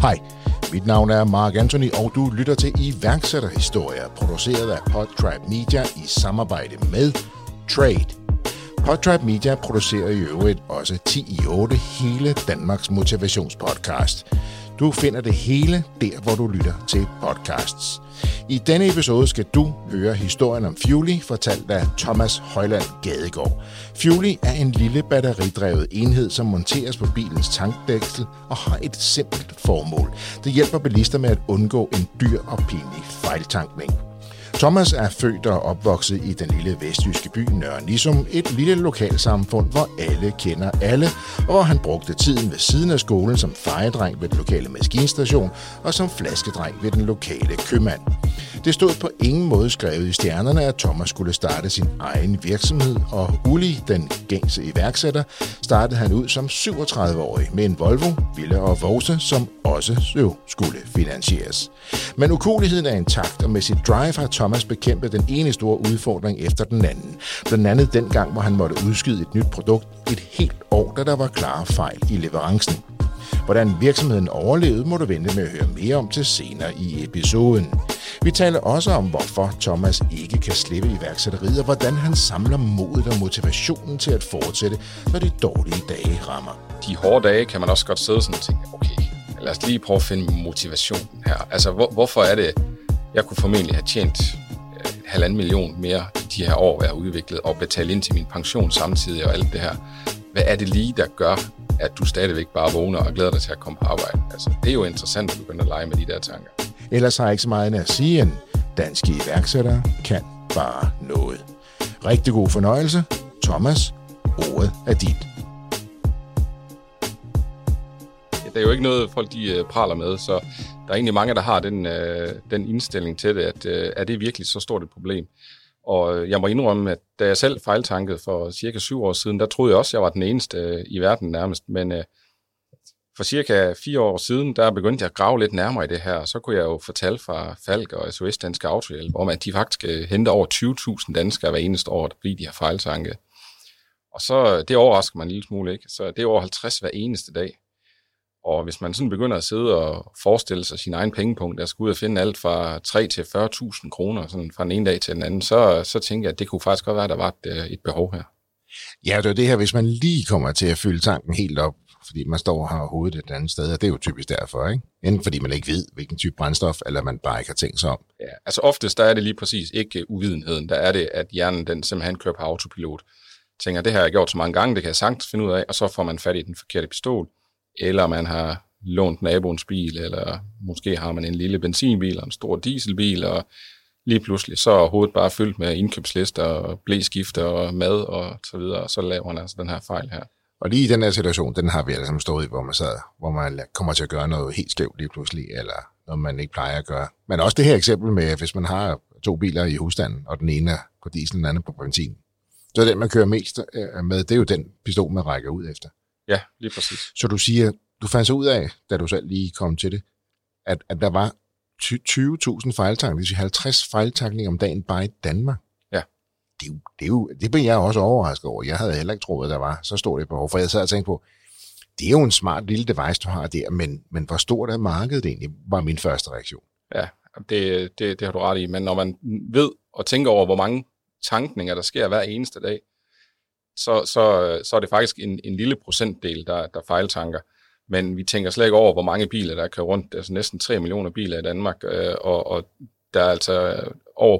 Hej, mit navn er Mark Anthony, og du lytter til iværksætterhistorier, produceret af Podtribe Media i samarbejde med Trade. Podtribe Media producerer i øvrigt også 10 i 8 hele Danmarks motivationspodcast. Du finder det hele der, hvor du lytter til podcasts. I denne episode skal du høre historien om Fuely, fortalt af Thomas Højland Gadegaard. Fuely er en lille batteridrevet enhed, som monteres på bilens tankdæksel og har et simpelt formål. Det hjælper bilister med at undgå en dyr og pinlig fejltankning. Thomas er født og opvokset i den lille vestjyske by Nørre Nissum, et lille lokalsamfund, hvor alle kender alle, og hvor han brugte tiden ved siden af skolen som fejedreng ved den lokale maskinstation og som flaskedreng ved den lokale købmand. Det stod på ingen måde skrevet i stjernerne, at Thomas skulle starte sin egen virksomhed, og Uli, den gængse iværksætter, startede han ud som 37-årig med en Volvo, Villa og Vose, som også jo skulle finansieres. Men ukuligheden er intakt, og med sit drive har Thomas bekæmpet den ene store udfordring efter den anden. Blandt andet den gang, hvor han måtte udskyde et nyt produkt et helt år, da der var klare fejl i leverancen. Hvordan virksomheden overlevede, må du vente med at høre mere om til senere i episoden. Vi taler også om, hvorfor Thomas ikke kan slippe iværksætteriet, og hvordan han samler modet og motivationen til at fortsætte, når de dårlige dage rammer. De hårde dage kan man også godt sidde sådan og tænke, okay, lad os lige prøve at finde motivationen her. Altså, hvor, hvorfor er det, jeg kunne formentlig have tjent øh, halvanden million mere i de her år, jeg har udviklet, og betale ind til min pension samtidig og alt det her. Hvad er det lige, der gør, at du stadigvæk bare vågner og glæder dig til at komme på arbejde? Altså, det er jo interessant at begynde at lege med de der tanker. Ellers har jeg ikke så meget at sige, end danske iværksættere kan bare noget. Rigtig god fornøjelse. Thomas, ordet er dit. Det er jo ikke noget, folk de øh, praler med, så der er egentlig mange, der har den, øh, den indstilling til det, at øh, er det virkelig så stort et problem? Og øh, jeg må indrømme, at da jeg selv fejltankede for cirka syv år siden, der troede jeg også, at jeg var den eneste øh, i verden nærmest. Men øh, for cirka fire år siden, der begyndte jeg at grave lidt nærmere i det her. Så kunne jeg jo fortælle fra Falk og SOS Danske Autohjælp om, at de faktisk øh, henter over 20.000 danskere hver eneste år, der bliver de her fejltanke. Og så, det overrasker mig en lille smule, ikke? Så det er over 50 hver eneste dag. Og hvis man sådan begynder at sidde og forestille sig sin egen pengepunkt, der skal ud og finde alt fra 3 til 40.000 kroner sådan fra den ene dag til den anden, så, så tænker jeg, at det kunne faktisk godt være, at der var et, øh, et behov her. Ja, det er det her, hvis man lige kommer til at fylde tanken helt op, fordi man står og har hovedet et andet sted, og det er jo typisk derfor, ikke? Enten fordi man ikke ved, hvilken type brændstof, eller man bare ikke har tænkt sig om. Ja, altså oftest der er det lige præcis ikke uvidenheden, der er det, at hjernen den simpelthen kører på autopilot. Tænker, det har jeg gjort så mange gange, det kan jeg sagtens finde ud af, og så får man fat i den forkerte pistol, eller man har lånt naboens bil, eller måske har man en lille benzinbil og en stor dieselbil, og lige pludselig så er hovedet bare fyldt med indkøbslister og blæskifter og mad og så videre, og så laver man altså den her fejl her. Og lige i den her situation, den har vi altså stået i, hvor man, sad, hvor man kommer til at gøre noget helt skævt lige pludselig, eller noget, man ikke plejer at gøre. Men også det her eksempel med, hvis man har to biler i husstanden, og den ene er på diesel, den anden på benzin. Så den, man kører mest øh, med, det er jo den pistol, man rækker ud efter. Ja, lige præcis. Så du siger, du fandt så ud af, da du selv lige kom til det, at, at der var 20.000 fejltankninger, det 50 fejltankninger om dagen bare i Danmark. Ja. Det, er jo, det, er jo, det blev jeg også overrasket over. Jeg havde heller ikke troet, at der var så stort et behov, for jeg sad og tænkte på, det er jo en smart lille device, du har der, men, men hvor stort er markedet egentlig, var min første reaktion. Ja, det, det, det har du ret i, men når man ved og tænker over, hvor mange tankninger, der sker hver eneste dag, så, så, så er det faktisk en, en lille procentdel, der, der fejltanker. Men vi tænker slet ikke over, hvor mange biler, der kører rundt. Er altså næsten 3 millioner biler i Danmark, øh, og, og der er altså over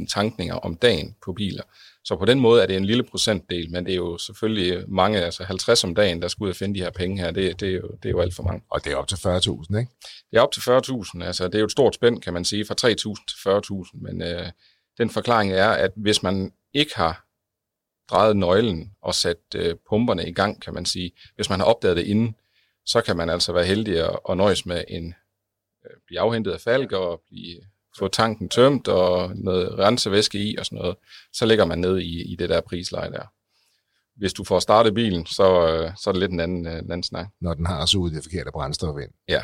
100.000 tankninger om dagen på biler. Så på den måde er det en lille procentdel, men det er jo selvfølgelig mange, altså 50 om dagen, der skal ud og finde de her penge her. Det, det, er, jo, det er jo alt for mange. Og det er op til 40.000, ikke? Det er op til 40.000. Altså, det er jo et stort spænd, kan man sige, fra 3.000 til 40.000. Men øh, den forklaring er, at hvis man ikke har drejet nøglen og sat øh, pumperne i gang, kan man sige, hvis man har opdaget det inden, så kan man altså være heldig at, at nøjes med en øh, blive afhentet af falk og blive, få tanken tømt og noget rensevæske i og sådan noget. Så ligger man ned i, i det der prisleje der. Hvis du får startet bilen, så, øh, så er det lidt en anden, øh, en anden snak. Når den har suget det forkerte brændstof ind. Ja.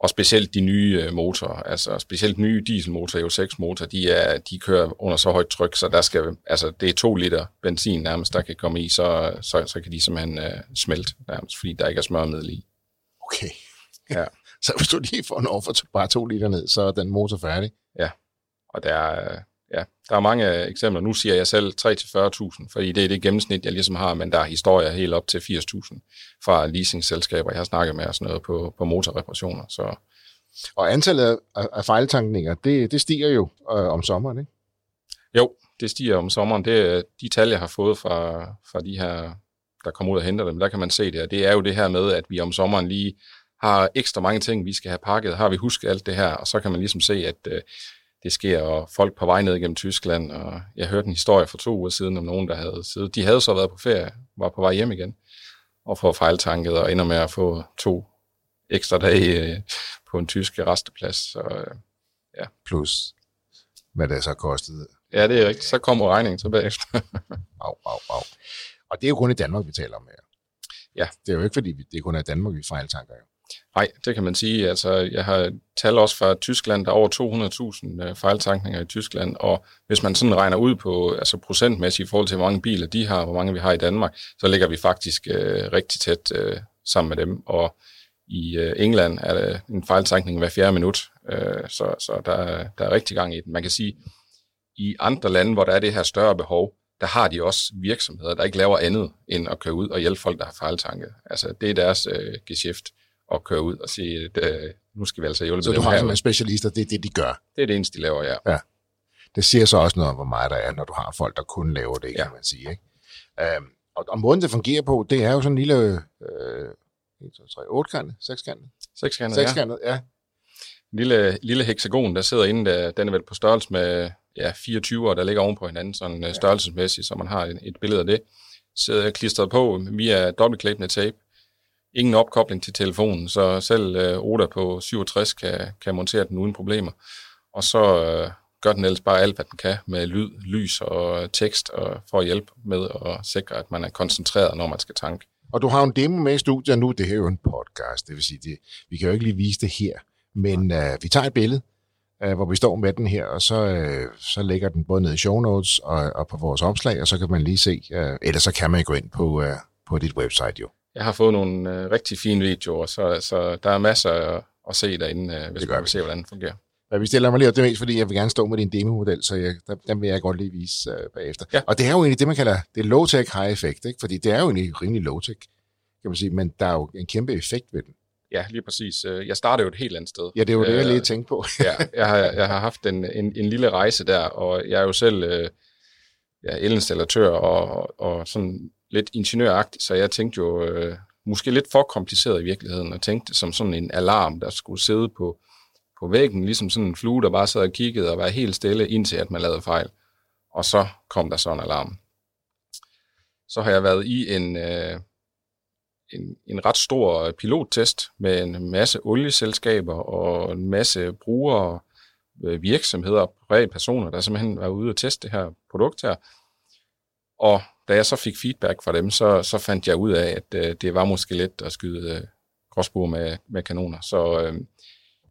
Og specielt de nye motorer, altså specielt nye dieselmotorer, jo 6 motor, de, er, de kører under så højt tryk, så der skal, altså det er to liter benzin nærmest, der kan komme i, så, så, så kan de simpelthen uh, smelte nærmest, fordi der ikke er smørmiddel i. Okay. Ja. Så hvis du lige får en over for bare to liter ned, så er den motor færdig. Ja, og der er, der er mange eksempler. Nu siger jeg selv 3-40.000, fordi det er det gennemsnit, jeg ligesom har, men der er historier helt op til 80.000 fra leasingselskaber, jeg har snakket med og sådan noget på, på motorreparationer. Så. Og antallet af, af fejltankninger, det, det stiger jo øh, om sommeren, ikke? Jo, det stiger om sommeren. Det er de tal, jeg har fået fra, fra de her, der kommer ud og henter dem. Der kan man se det. Det er jo det her med, at vi om sommeren lige har ekstra mange ting, vi skal have pakket. Har vi husket alt det her, og så kan man ligesom se, at øh, det sker, og folk på vej ned igennem Tyskland, og jeg hørte en historie for to uger siden om nogen, der havde siddet. De havde så været på ferie, var på vej hjem igen, og får fejltanket, og ender med at få to ekstra dage øh, på en tysk resteplads. Så, øh, ja. Plus, hvad det så kostede. Ja, det er rigtigt. Så kommer regningen tilbage efter. au, au, au. Og det er jo kun i Danmark, vi taler om her. Ja. Det er jo ikke, fordi det er kun i Danmark, vi fejltanker jo. Nej, det kan man sige. Altså, jeg har tal også fra Tyskland, der er over 200.000 øh, fejltankninger i Tyskland, og hvis man sådan regner ud på altså procentmæssigt i forhold til, hvor mange biler de har, hvor mange vi har i Danmark, så ligger vi faktisk øh, rigtig tæt øh, sammen med dem, og i øh, England er der en fejltankning hver fjerde minut, øh, så, så der, der er rigtig gang i den. Man kan sige, i andre lande, hvor der er det her større behov, der har de også virksomheder, der ikke laver andet end at køre ud og hjælpe folk, der har fejltanket. Altså, det er deres øh, geschæft at køre ud og sige, at øh, nu skal vi altså hjælpe Så du har som specialister, det er det, de gør? Det er det eneste, de laver, ja. ja. Det siger så også noget om, hvor meget der er, når du har folk, der kun laver det, ja. kan man sige. Ikke? Øhm, og, og måden, det fungerer på, det er jo sådan en lille... Øh, 1, 2, 3, 8 kantet, 6 kantet. 6 kantet, 6 kantet, ja. ja. En lille, lille hexagon, der sidder inde, der, den er vel på størrelse med ja, 24, der ligger oven på hinanden, sådan ja. størrelsesmæssigt, så man har et, et billede af det. Sidder klistret på via dobbeltklæbende tape ingen opkobling til telefonen, så selv øh, Oda på 67 kan, kan montere den uden problemer. Og så øh, gør den ellers bare alt, hvad den kan med lyd, lys og tekst, og for at hjælpe med at sikre, at man er koncentreret, når man skal tanke. Og du har en demo med i studiet nu, det her er jo en podcast, det vil sige, det, vi kan jo ikke lige vise det her, men øh, vi tager et billede, øh, hvor vi står med den her, og så, øh, så lægger den både ned i show notes og, og på vores opslag, og så kan man lige se, øh, eller så kan man gå ind på, øh, på dit website jo jeg har fået nogle øh, rigtig fine videoer, så, så der er masser at, at se derinde, øh, hvis man vil se, hvordan det fungerer. Ja, vi stiller mig lige op, det mest, fordi jeg vil gerne stå med din demo-model, så jeg, der, den vil jeg godt lige vise øh, bagefter. Ja. Og det er jo egentlig det, man kalder, det low-tech, high-effect, ikke? fordi det er jo egentlig rimelig low-tech, kan man sige, men der er jo en kæmpe effekt ved den. Ja, lige præcis. Øh, jeg startede jo et helt andet sted. Ja, det er jo det, jeg lige tænkte på. ja, jeg har, jeg har haft en, en, en lille rejse der, og jeg er jo selv øh, ja, elinstallatør og, og sådan lidt ingeniøragtigt, så jeg tænkte jo, øh, måske lidt for kompliceret i virkeligheden, og tænkte som sådan en alarm, der skulle sidde på, på væggen, ligesom sådan en flue, der bare sad og kiggede og var helt stille, indtil at man lavede fejl. Og så kom der så en alarm. Så har jeg været i en, øh, en, en ret stor pilottest med en masse olieselskaber og en masse brugere, øh, virksomheder og personer, der simpelthen var ude og teste det her produkt her. Og da jeg så fik feedback fra dem, så, så fandt jeg ud af, at øh, det var måske let at skyde øh, gråsbuer med, med kanoner. Så øh,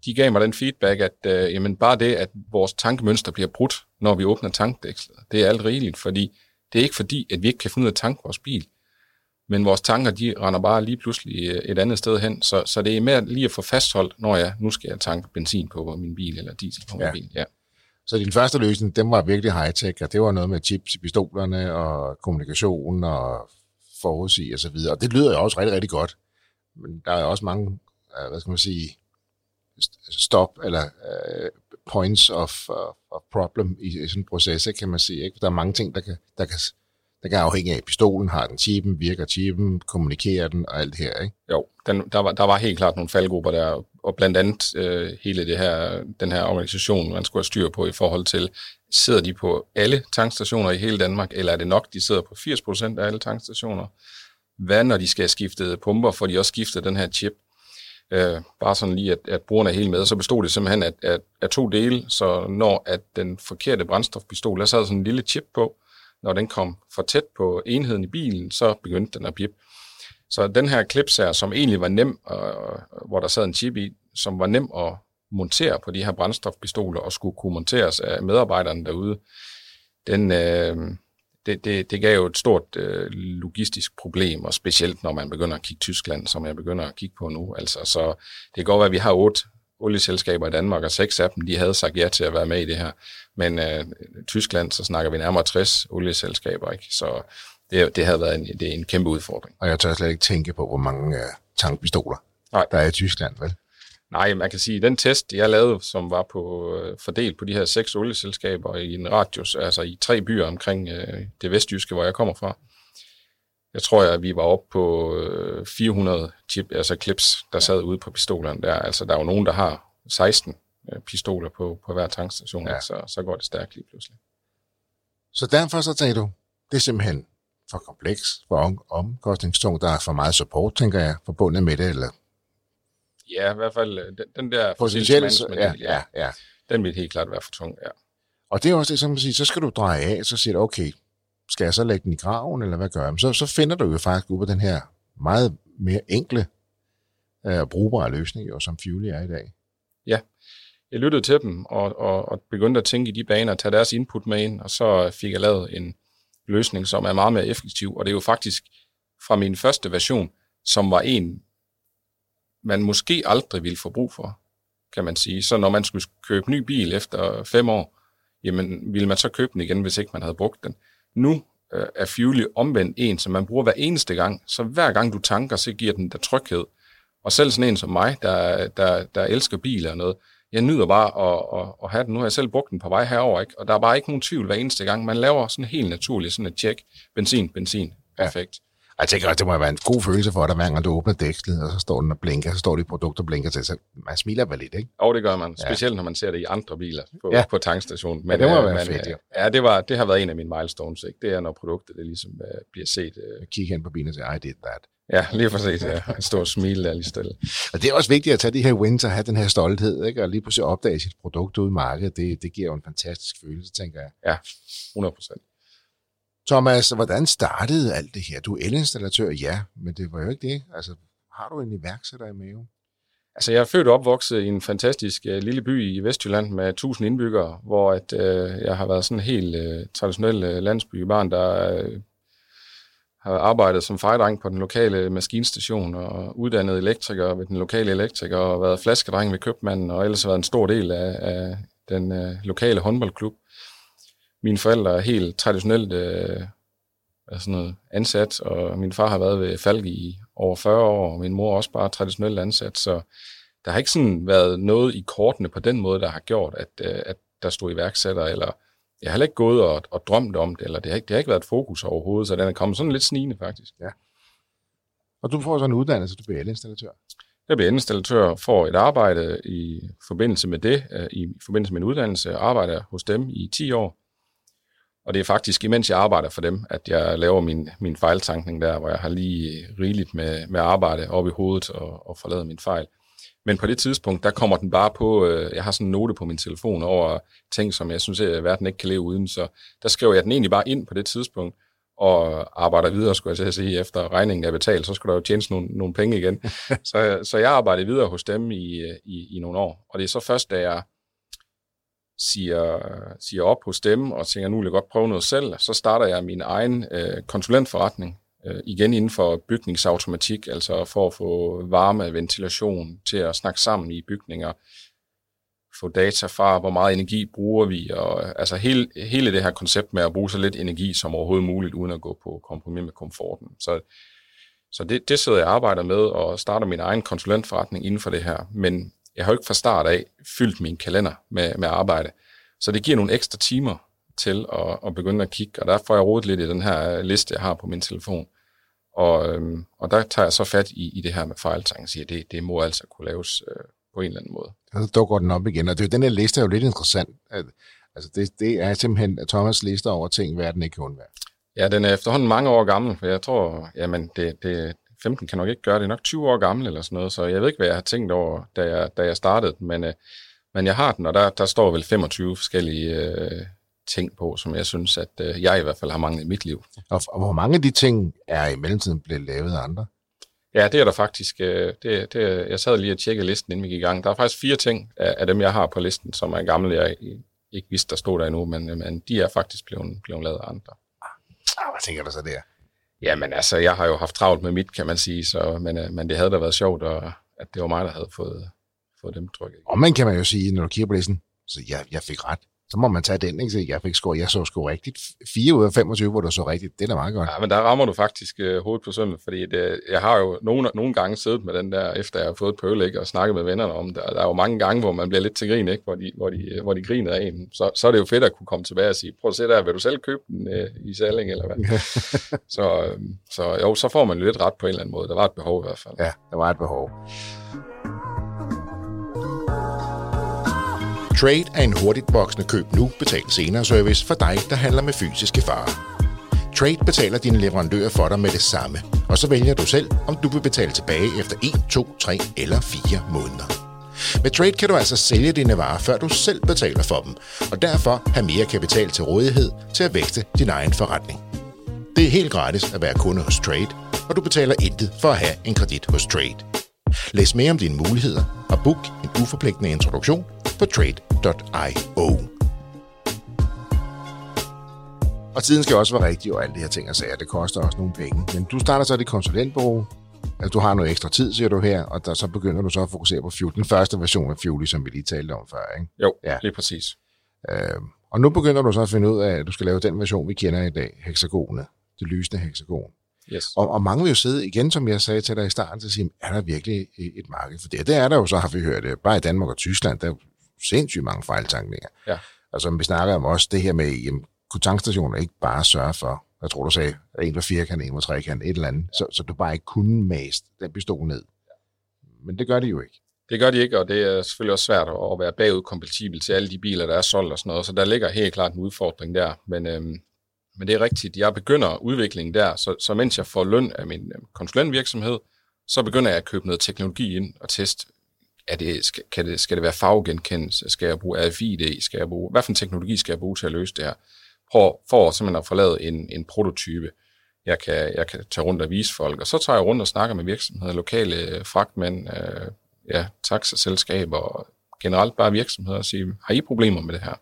de gav mig den feedback, at øh, jamen bare det, at vores tankemønster bliver brudt, når vi åbner tankdækslet, det er alt rigeligt, fordi det er ikke fordi, at vi ikke kan finde ud af at tanke vores bil, men vores tanker, de render bare lige pludselig øh, et andet sted hen, så, så det er mere lige at få fastholdt, når jeg nu skal jeg tanke benzin på min bil, eller diesel på min ja. bil. Ja. Så din første løsning, den var virkelig high-tech, og det var noget med chips i pistolerne og kommunikation og forudsig og så videre. Og det lyder jo også rigtig, rigtig godt. Men der er også mange, øh, hvad skal man sige, stop eller uh, points of, uh, of problem i, i sådan en proces, kan man sige. Ikke? Der er mange ting, der kan, der kan der kan afhænge af, pistolen har den chipen, virker chipen, kommunikerer den og alt det her, ikke? Jo, den, der, var, der var helt klart nogle faldgrupper der, og blandt andet øh, hele det her, den her organisation, man skulle have styr på i forhold til, sidder de på alle tankstationer i hele Danmark, eller er det nok, de sidder på 80% af alle tankstationer? Hvad når de skal have skiftet pumper, får de også skiftet den her chip? Øh, bare sådan lige, at, at brugerne er helt med. Så bestod det simpelthen af, af, af to dele, så når at den forkerte brændstofpistol, der sad sådan en lille chip på, når den kom for tæt på enheden i bilen, så begyndte den at pippe. Så den her klips her, som egentlig var nem, øh, hvor der sad en chip i, som var nem at montere på de her brændstofpistoler og skulle kunne monteres af medarbejderne derude, den, øh, det, det, det gav jo et stort øh, logistisk problem, og specielt når man begynder at kigge Tyskland, som jeg begynder at kigge på nu. Altså, så det kan godt være, at vi har otte olieselskaber i Danmark, og seks af dem, de havde sagt ja til at være med i det her. Men øh, Tyskland, så snakker vi nærmere 60 olieselskaber, ikke? Så det, det havde været en, det er en kæmpe udfordring. Og jeg tør slet ikke tænke på, hvor mange uh, tankpistoler, Nej. der er i Tyskland, vel? Nej, man kan sige, at den test, jeg lavede, som var på øh, fordelt på de her seks olieselskaber i en radius, altså i tre byer omkring øh, det vestjyske, hvor jeg kommer fra, jeg tror, at vi var oppe på øh, 400 chip, altså clips, der sad ude på pistolerne der. Altså, der er jo nogen, der har 16 øh, pistoler på, på hver tankstation, ja. så, så går det stærkt lige pludselig. Så derfor så tænker du, det er simpelthen for kompleks, for omkostningstungt, der er for meget support, tænker jeg, forbundet med det, eller Ja, i hvert fald øh, den, den der potentielle ja, ja, ja. den vil helt klart være for tung, ja. Og det er også det, som man siger, så skal du dreje af, så siger du, okay, skal jeg så lægge den i graven, eller hvad gør jeg? Så, så finder du jo faktisk ud på den her meget mere enkle og uh, brugbare løsning, jo, som Fuel er i dag. Ja, jeg lyttede til dem, og, og, og begyndte at tænke i de baner, tage deres input med ind, og så fik jeg lavet en løsning, som er meget mere effektiv, og det er jo faktisk fra min første version, som var en, man måske aldrig ville få brug for, kan man sige. Så når man skulle købe ny bil efter fem år, jamen ville man så købe den igen, hvis ikke man havde brugt den. Nu øh, er Fuelly omvendt en, som man bruger hver eneste gang. Så hver gang du tanker, så giver den der tryghed. Og selv sådan en som mig, der, der, der elsker biler og noget, jeg nyder bare at, at, at have den. Nu har jeg selv brugt den på vej herover, ikke? og der er bare ikke nogen tvivl hver eneste gang. Man laver sådan helt naturligt sådan et tjek. Benzin, benzin. Perfekt. Jeg tænker også, det må være en god følelse for dig, hver gang du åbner dækslet, og så står den og blinker, så står det produkt og blinker til, så man smiler vel lidt, ikke? Og det gør man, specielt ja. når man ser det i andre biler på, ja. på tankstationen. Men, ja, det må øh, være men, fedt, ja. ja. det, var, det har været en af mine milestones, ikke? Det er, når produktet det ligesom uh, bliver set. Uh... Kig hen på bilen og sige, I did that. Ja, lige præcis, ja. En stor smil der lige stille. Og det er også vigtigt at tage de her wins og have den her stolthed, ikke? Og lige pludselig opdage sit produkt ude i markedet, det, det giver jo en fantastisk følelse, tænker jeg. Ja, 100 procent. Thomas, hvordan startede alt det her? Du er elinstallatør, ja, men det var jo ikke det. Altså, har du en iværksætter i maven? Altså, jeg er født og opvokset i en fantastisk uh, lille by i Vestjylland med 1000 indbyggere, hvor at, uh, jeg har været sådan en helt uh, traditionel uh, landsbybarn, der uh, har arbejdet som fejdreng på den lokale maskinstation og uddannet elektriker ved den lokale elektriker og været flaskedreng ved købmanden og ellers været en stor del af, af den uh, lokale håndboldklub mine forældre er helt traditionelt øh, sådan noget ansat, og min far har været ved Falk i over 40 år, og min mor er også bare traditionelt ansat, så der har ikke sådan været noget i kortene på den måde, der har gjort, at, øh, at der stod iværksætter, eller jeg har heller ikke gået og, og drømt om det, eller det har, ikke, det har ikke været et fokus overhovedet, så den er kommet sådan lidt snigende faktisk. Ja. Og du får så en uddannelse, du bliver elinstallatør? Jeg bliver elinstallatør, får et arbejde i forbindelse med det, øh, i forbindelse med en uddannelse, arbejder hos dem i 10 år, og det er faktisk, imens jeg arbejder for dem, at jeg laver min, min fejltankning der, hvor jeg har lige rigeligt med, med arbejde op i hovedet og, og forladet min fejl. Men på det tidspunkt, der kommer den bare på, øh, jeg har sådan en note på min telefon over ting, som jeg synes, at verden ikke kan leve uden, så der skriver jeg den egentlig bare ind på det tidspunkt, og arbejder videre, skulle jeg sige, efter regningen er betalt, så skulle der jo tjenes nogle, nogle penge igen. så, så jeg arbejder videre hos dem i, i, i nogle år, og det er så først, da jeg siger, siger op hos dem og tænker, nu vil jeg godt prøve noget selv, så starter jeg min egen øh, konsulentforretning, øh, igen inden for bygningsautomatik, altså for at få varme, ventilation til at snakke sammen i bygninger, få data fra, hvor meget energi bruger vi, og altså hele, hele det her koncept med at bruge så lidt energi som overhovedet muligt, uden at gå på kompromis med komforten. Så, så det, det sidder jeg og arbejder med, og starter min egen konsulentforretning inden for det her. Men jeg har jo ikke fra start af fyldt min kalender med, med arbejde. Så det giver nogle ekstra timer til at, at begynde at kigge, og der får jeg rodet lidt i den her liste, jeg har på min telefon. Og, øhm, og der tager jeg så fat i, i det her med fejltang og siger, at det, det må altså kunne laves øh, på en eller anden måde. Og så dukker den op igen, og det, den her liste er jo lidt interessant. At, altså det, det er simpelthen Thomas' liste over ting, verden ikke kan undvære. Ja, den er efterhånden mange år gammel, for jeg tror, jamen det, det, 15 kan nok ikke gøre det, nok 20 år gammel eller sådan noget, så jeg ved ikke, hvad jeg har tænkt over, da jeg, da jeg startede men, øh, men jeg har den, og der, der står vel 25 forskellige øh, ting på, som jeg synes, at øh, jeg i hvert fald har manglet i mit liv. Og, og hvor mange af de ting er i mellemtiden blevet lavet af andre? Ja, det er der faktisk. Øh, det, det, jeg sad lige og tjekkede listen, inden vi gik i gang. Der er faktisk fire ting af, af dem, jeg har på listen, som er gamle, jeg ikke vidste, der stod der endnu, men, men de er faktisk blevet, blevet lavet af andre. Ah, hvad tænker du så der? Jamen altså, jeg har jo haft travlt med mit, kan man sige, så, men, øh, men det havde da været sjovt, og, at det var mig, der havde fået, fået dem trykket. Og man kan man jo sige, når du kigger på listen, så jeg, jeg fik ret. Så må man tage den, ikke? Så jeg fik score, jeg så sgu rigtigt. 4 ud af 25, hvor du så rigtigt. Det er meget godt. Ja, men der rammer du faktisk øh, hovedet på sømmet, fordi det, jeg har jo nogle, nogle gange siddet med den der, efter jeg har fået et pøl, ikke, og snakket med vennerne om det. Der er jo mange gange, hvor man bliver lidt til grin, ikke, hvor de, hvor de, hvor de griner af en. Så, så er det jo fedt at kunne komme tilbage og sige, prøv at se der, vil du selv købe den øh, i Salling, eller hvad? så, øh, så jo, så får man lidt ret på en eller anden måde. Der var et behov i hvert fald. Ja, der var et behov. Trade er en hurtigt voksende køb nu, betal senere service for dig, der handler med fysiske varer. Trade betaler dine leverandører for dig med det samme, og så vælger du selv, om du vil betale tilbage efter 1, 2, 3 eller 4 måneder. Med Trade kan du altså sælge dine varer, før du selv betaler for dem, og derfor have mere kapital til rådighed til at vækste din egen forretning. Det er helt gratis at være kunde hos Trade, og du betaler intet for at have en kredit hos Trade. Læs mere om dine muligheder og book en uforpligtende introduktion på trade.io. Og tiden skal også være rigtig, og alle de her ting og sager, det koster også nogle penge. Men du starter så dit konsulentbureau, altså du har noget ekstra tid, siger du her, og der, så begynder du så at fokusere på Fuel, den første version af Fuel, som vi lige talte om før, ikke? Jo, ja. lige præcis. Øh, og nu begynder du så at finde ud af, at du skal lave den version, vi kender i dag, hexagonet, det lysende hexagon. Yes. Og, og mange vil jo sidde igen, som jeg sagde til dig i starten, til at sige, er der virkelig et marked for det? Det er der jo, så har vi hørt det. Bare i Danmark og Tyskland, der er sindssygt mange fejltankninger. Ja. Altså, vi snakker om også det her med, jamen, kunne tankstationer ikke bare sørge for, jeg tror, du sagde, at en var firkant, en var trekant, et eller andet, ja. så, så du bare ikke kunne mast den pistol ned. Men det gør de jo ikke. Det gør de ikke, og det er selvfølgelig også svært at være bagudkompatibel til alle de biler, der er solgt og sådan noget, så der ligger helt klart en udfordring der. Men, øhm, men det er rigtigt, jeg begynder udviklingen der, så, så mens jeg får løn af min øhm, konsulentvirksomhed, så begynder jeg at købe noget teknologi ind og teste, er det, skal, kan det, skal det være farvegenkendelse, skal jeg bruge RFID, skal jeg bruge, hvad for en teknologi skal jeg bruge til at løse det her? For, for simpelthen at få lavet en, en prototype, jeg kan, jeg kan tage rundt og vise folk, og så tager jeg rundt og snakker med virksomheder, lokale øh, fragtmænd, øh, ja, taxaselskaber og generelt bare virksomheder og sige, har I problemer med det her?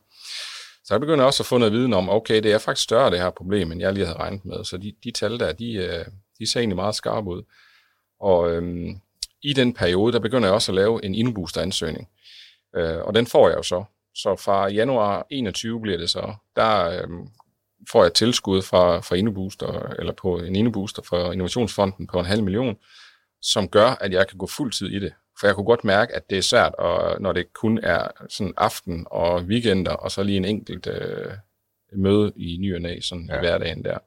Så jeg begynder også at få noget viden om, okay, det er faktisk større det her problem, end jeg lige havde regnet med. Så de, de tal der, de, øh, de ser egentlig meget skarpe ud. Og øhm, i den periode, der begynder jeg også at lave en InnoBooster-ansøgning. Øh, og den får jeg jo så. Så fra januar 21 bliver det så, der øhm, får jeg tilskud fra, fra InnoBooster, eller på en InnoBooster fra Innovationsfonden på en halv million, som gør, at jeg kan gå fuld tid i det. For jeg kunne godt mærke, at det er svært, og når det kun er sådan aften og weekender, og så lige en enkelt øh, møde i ny og næ, sådan ja. hverdagen der.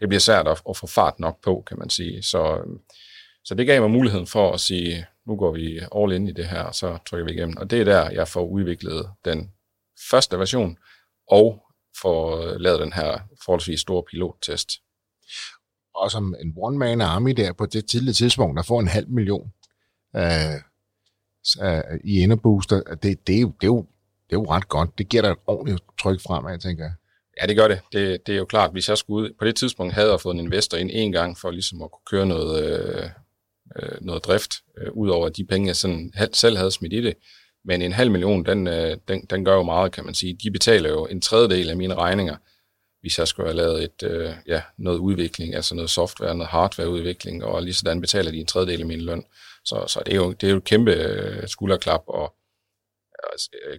Det bliver svært at, at få fart nok på, kan man sige. Så, så det gav mig muligheden for at sige, nu går vi all in i det her, og så trykker vi igennem. Og det er der, jeg får udviklet den første version, og får lavet den her forholdsvis store pilottest. Og som en one-man army der på det tidlige tidspunkt, der får en halv million øh, i Inderbooster, det, det, er jo, det, er jo, det er jo ret godt. Det giver dig et ordentligt tryk fremad, tænker jeg. Ja, det gør det. det. Det er jo klart, hvis jeg skulle ud... På det tidspunkt havde jeg fået en investor ind en gang, for ligesom at kunne køre noget, øh, øh noget drift, øh, ud over de penge, jeg sådan selv havde smidt i det. Men en halv million, den, øh, den, den gør jo meget, kan man sige. De betaler jo en tredjedel af mine regninger, hvis jeg skulle have lavet et, øh, ja, noget udvikling, altså noget software, noget hardwareudvikling, og lige sådan betaler de en tredjedel af min løn. Så, så det, er jo, det er jo et kæmpe øh, skulderklap, og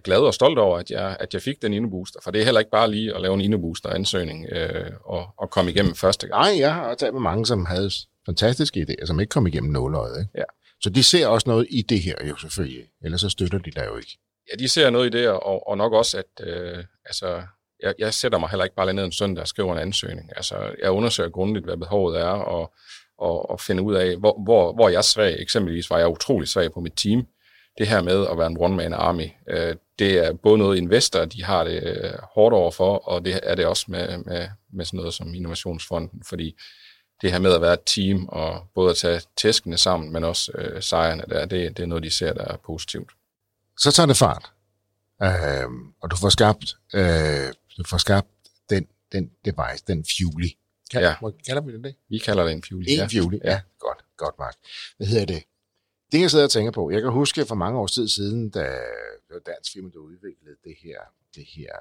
glad og stolt over, at jeg, at jeg fik den indebooster, for det er heller ikke bare lige at lave en indebooster-ansøgning øh, og, og komme igennem første gang. Nej, jeg har talt med mange, som havde fantastiske idéer, som ikke kom igennem nåløjet. Ikke? Ja. Så de ser også noget i det her jo selvfølgelig, ellers så støtter de der jo ikke. Ja, de ser noget i det, og, og nok også, at øh, altså, jeg, jeg sætter mig heller ikke bare ned en søndag og skriver en ansøgning. Altså, jeg undersøger grundigt, hvad behovet er, og, og, og finde ud af, hvor, hvor, hvor jeg er svag. Eksempelvis var jeg utrolig svag på mit team. Det her med at være en one-man army, øh, det er både noget investorer, de har det øh, hårdt overfor, og det er det også med, med, med sådan noget som Innovationsfonden, fordi det her med at være et team, og både at tage tæskene sammen, men også øh, sejrene der, det, det er noget, de ser, der er positivt. Så tager det fart, øh, og du får skabt, øh, du får skabt den, den device, den Fuely. Kan, ja. Kalder vi det det? Vi kalder det en Fuely. En ja. Fuely, ja. ja. Godt, godt, Mark. Hvad hedder det? Det, jeg sidder og tænker på, jeg kan huske for mange år siden, da det var dansk firma, der udviklede det her, det her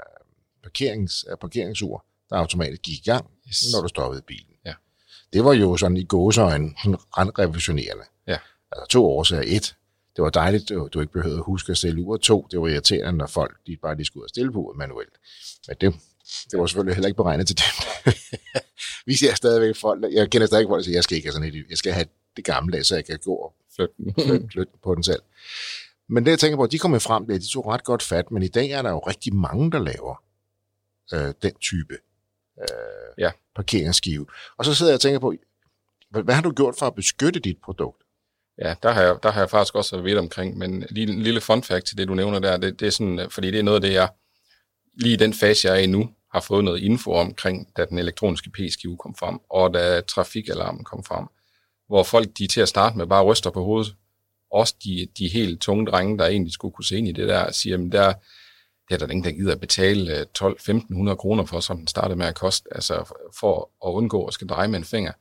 parkerings, parkeringsur, der automatisk gik i gang, Yes. når du stoppede bilen. Ja. Det var jo sådan i gåseøjne ret revolutionerende. Ja. Altså to årsager. Et, det var dejligt, du, du ikke behøvede at huske at stille ur. To, det var irriterende, når folk de bare lige skulle ud og stille på uret manuelt. Men det, det var selvfølgelig heller ikke beregnet til dem. Vi ser stadigvæk folk, jeg kender stadig folk, der siger, jeg skal ikke have sådan et, jeg skal have det gamle, så jeg kan gå og Flyt den. flytte, flytte på den selv. Men det, jeg tænker på, de kommer frem der, de tog ret godt fat, men i dag er der jo rigtig mange, der laver øh, den type øh, Ja. parkeringsskive. Og så sidder jeg og tænker på, hvad, hvad har du gjort for at beskytte dit produkt? Ja, der har, jeg, der har jeg faktisk også været vidt omkring, men lige en lille fun fact til det, du nævner der, det, det er sådan, fordi det er noget af det, jeg lige i den fase, jeg er i nu, har fået noget info omkring, da den elektroniske P-skive kom frem, og da trafikalarmen kom frem, hvor folk de til at starte med bare ryster på hovedet. Også de, de helt tunge drenge, der egentlig skulle kunne se ind i det der, siger, at der, det er der ingen, der gider at betale øh, 12-1500 kroner for, som den startede med at koste, altså for at undgå at skal dreje med en finger.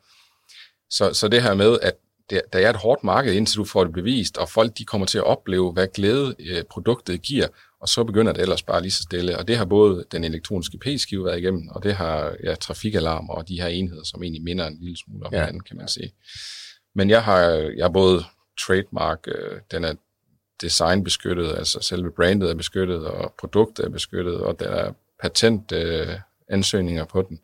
Så, så det her med, at det, der er et hårdt marked, indtil du får det bevist, og folk de kommer til at opleve, hvad glæde øh, produktet giver, og så begynder det ellers bare lige så stille. Og det har både den elektroniske P-skive været igennem, og det har ja, trafikalarm og de her enheder, som egentlig minder en lille smule om ja. hinanden, kan man sige. Men jeg har, jeg har både trademark, øh, den er designbeskyttet, altså selve brandet er beskyttet, og produktet er beskyttet, og der er patent øh, ansøgninger på den.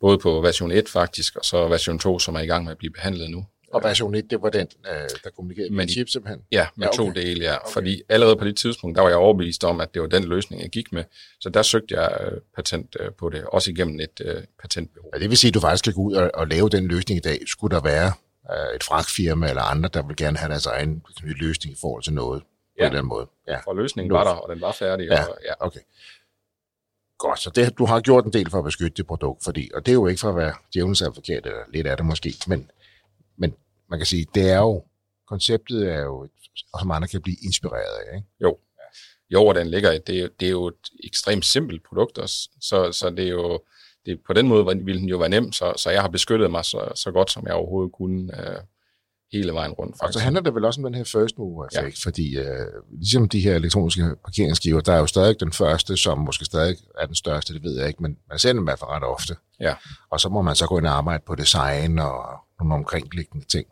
Både på version 1 faktisk, og så version 2, som er i gang med at blive behandlet nu. Og version 1, det var den, øh, der kommunikerede med chip simpelthen. Ja, med Ja, okay. to dele, ja. Okay. Fordi allerede på det tidspunkt, der var jeg overbevist om, at det var den løsning, jeg gik med. Så der søgte jeg øh, patent øh, på det, også igennem et øh, patentbureau. Ja, det vil sige, at du faktisk kan gå ud og, og lave den løsning i dag. Skulle der være øh, et fragtfirma eller andre, der vil gerne have deres egen løsning i forhold til noget på Ja. en eller anden måde. Ja, For løsningen var der, og den var færdig. Ja. Og, ja. okay. Godt, så det, du har gjort en del for at beskytte det produkt, fordi, og det er jo ikke for at være djævelens advokat, eller lidt af det måske, men, men man kan sige, det er jo, konceptet er jo, og som andre kan blive inspireret af, ikke? Jo. Jo, og den ligger, det, er, det er jo et ekstremt simpelt produkt også. Så, så det er jo, det, på den måde ville den jo være nem, så, så jeg har beskyttet mig så, så godt, som jeg overhovedet kunne øh, hele vejen rundt. Og så Faktisk. handler det vel også om den her first mover effekt, ja. fordi øh, ligesom de her elektroniske parkeringsskiver, der er jo stadig den første, som måske stadig er den største, det ved jeg ikke, men man ser dem i hvert fald ret ofte. Ja. Og så må man så gå ind og arbejde på design og nogle omkringliggende ting,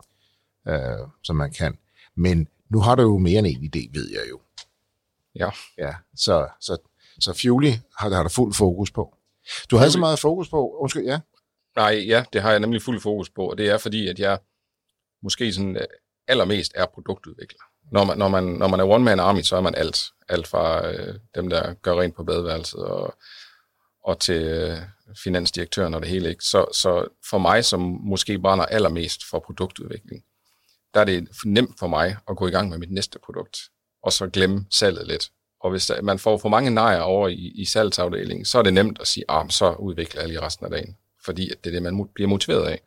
øh, som man kan. Men nu har du jo mere end en idé, ved jeg jo. Ja. Ja, så, så, så Fuely har, har du fuld fokus på. Du havde så meget fokus på, undskyld, ja, Nej, ja, det har jeg nemlig fuld fokus på, og det er fordi, at jeg måske sådan øh, allermest er produktudvikler. Når man, når man, når man er one-man army, så er man alt. Alt fra øh, dem, der gør rent på badeværelset, og, og til øh, finansdirektøren og det hele. Ikke? Så, så for mig, som måske brænder allermest for produktudvikling, der er det nemt for mig at gå i gang med mit næste produkt, og så glemme salget lidt. Og hvis man får for mange nejer over i, i salgsafdelingen, så er det nemt at sige, ah, så udvikler jeg lige resten af dagen. Fordi at det er det, man bliver motiveret af.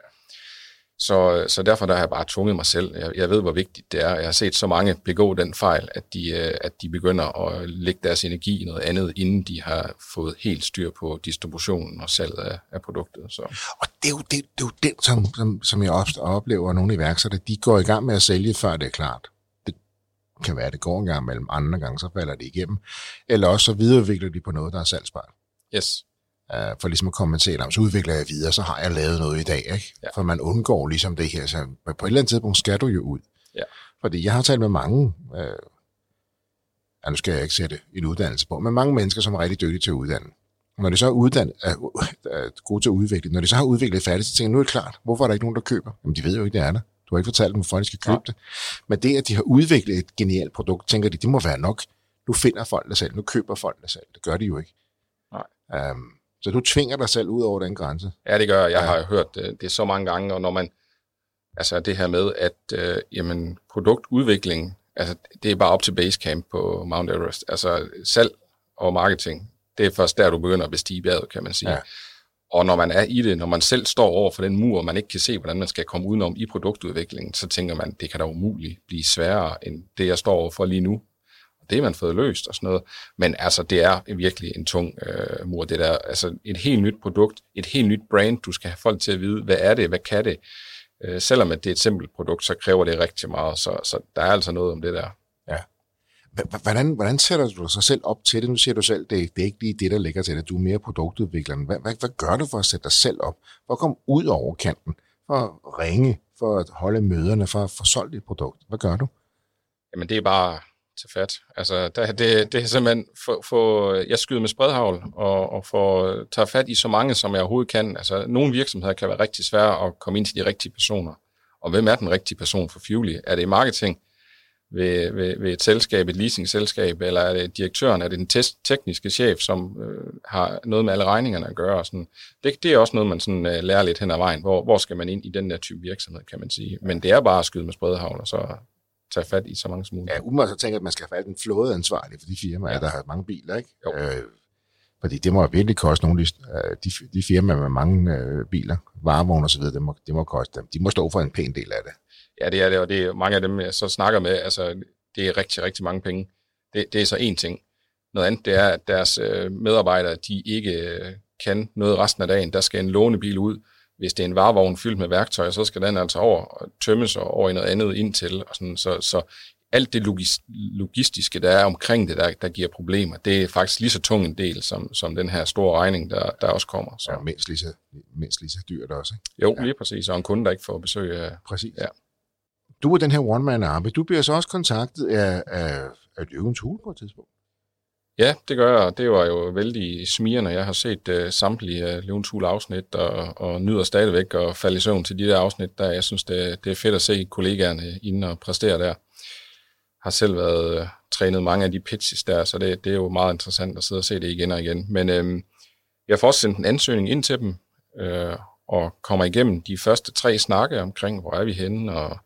Så, så derfor der har jeg bare tvunget mig selv. Jeg, jeg ved, hvor vigtigt det er. Jeg har set så mange begå den fejl, at de, øh, at de begynder at lægge deres energi i noget andet, inden de har fået helt styr på distributionen og salget af, af produktet. Så. Og det er jo, det, det er jo den, som, som, som jeg ofte oplever, at nogle iværksættere, de går i gang med at sælge, før det er klart. Kan være, at det går en gang mellem andre gange, så falder det igennem. Eller også så videreudvikler de på noget, der er salgsbart. Yes. Uh, for ligesom at kommentere, om så udvikler jeg videre, så har jeg lavet noget i dag. Ikke? Ja. For man undgår ligesom det her. Så på et eller andet tidspunkt skal du jo ud. Ja. Fordi jeg har talt med mange, uh, ja, nu skal jeg ikke sætte en uddannelse på, men mange mennesker, som er rigtig dygtige til at uddanne. Når de så er, uddannet, er, er gode til at udvikle, når de så har udviklet færdigt, så tænker jeg, nu er det klart, hvorfor er der ikke nogen, der køber? Jamen, de ved jo ikke, det er der. Du har ikke fortalt dem, hvorfor de skal købe Ja. det. Men det, at de har udviklet et genialt produkt, tænker de, det må være nok. Nu finder folk det selv, nu køber folk det selv. Det gør de jo ikke. Nej. Um, så du tvinger dig selv ud over den grænse. Ja, det gør jeg. Jeg Ja. har hørt det, det så mange gange, og når man, altså det her med, at øh, jamen, produktudvikling, altså det er bare op til Basecamp på Mount Everest. Altså salg og marketing, det er først der, du begynder at bestige bjerget, kan man sige. Ja. Og når man er i det, når man selv står over for den mur, og man ikke kan se, hvordan man skal komme udenom i produktudviklingen, så tænker man, det kan da umuligt blive sværere end det, jeg står over for lige nu. Og det er man fået løst og sådan noget. Men altså, det er virkelig en tung øh, mur, det der. Altså, et helt nyt produkt, et helt nyt brand, du skal have folk til at vide, hvad er det, hvad kan det? Øh, selvom at det er et simpelt produkt, så kræver det rigtig meget, så, så der er altså noget om det der. Hvordan, hvordan sætter du dig selv op til det? Nu siger du selv, det, det er ikke lige det, der ligger til det. Du er mere produktudvikleren. Hvad, hvad, hvad gør du for at sætte dig selv op? For at komme ud over kanten? For at ringe? For at holde møderne? For at få solgt dit produkt? Hvad gør du? Jamen, det er bare til fat. Altså, det, det, det er simpelthen, for, for, jeg skyder med spredhavl, og, og får, tage fat i så mange, som jeg overhovedet kan. Altså, nogle virksomheder kan være rigtig svære at komme ind til de rigtige personer. Og hvem er den rigtige person for Fuely? Er det i marketing? Ved, ved, ved et selskab, et leasingselskab, eller er det direktøren, er det den tekniske chef, som øh, har noget med alle regningerne at gøre? Og sådan. Det, det er også noget, man sådan, øh, lærer lidt hen ad vejen. Hvor, hvor skal man ind i den der type virksomhed, kan man sige. Men det er bare at skyde med spredhavl, og så tage fat i så mange som muligt. Ja, umiddelbart så tænker at man skal have fat en flådeansvarlig for de firmaer, ja. der har mange biler, ikke? Jo. Øh, fordi det må virkelig koste nogle af de, øh, de firmaer med mange øh, biler, varevogne og så videre, det må, det må koste dem. De må stå for en pæn del af det. Ja, det er det, og det er mange af dem, jeg så snakker med, altså det er rigtig, rigtig mange penge. Det, det er så en ting. Noget andet, det er, at deres øh, medarbejdere, de ikke øh, kan noget resten af dagen. Der skal en lånebil ud, hvis det er en varevogn fyldt med værktøj, så skal den altså over og tømmes og over i noget andet indtil. Og sådan, så, så alt det logis, logistiske, der er omkring det, der, der giver problemer, det er faktisk lige så tung en del, som, som den her store regning, der, der også kommer. Så. Ja, mindst lige, så, mindst lige så dyrt også, ikke? Jo, ja. lige præcis, og en kunde, der ikke får besøg af... Præcis. Ja. Du er den her one-man-arme. Du bliver så også kontaktet af, af, af Løvens Hule på et tidspunkt. Ja, det gør jeg. Det var jo vældig smirende. Jeg har set uh, samtlige af Løvens Hule afsnit, og, og nyder stadigvæk at falde i søvn til de der afsnit. Der jeg synes, det, det er fedt at se kollegaerne inde og præstere der. Har selv været uh, trænet mange af de pitches der, så det, det er jo meget interessant at sidde og se det igen og igen. Men uh, jeg får også sendt en ansøgning ind til dem, uh, og kommer igennem de første tre snakke omkring, hvor er vi henne, og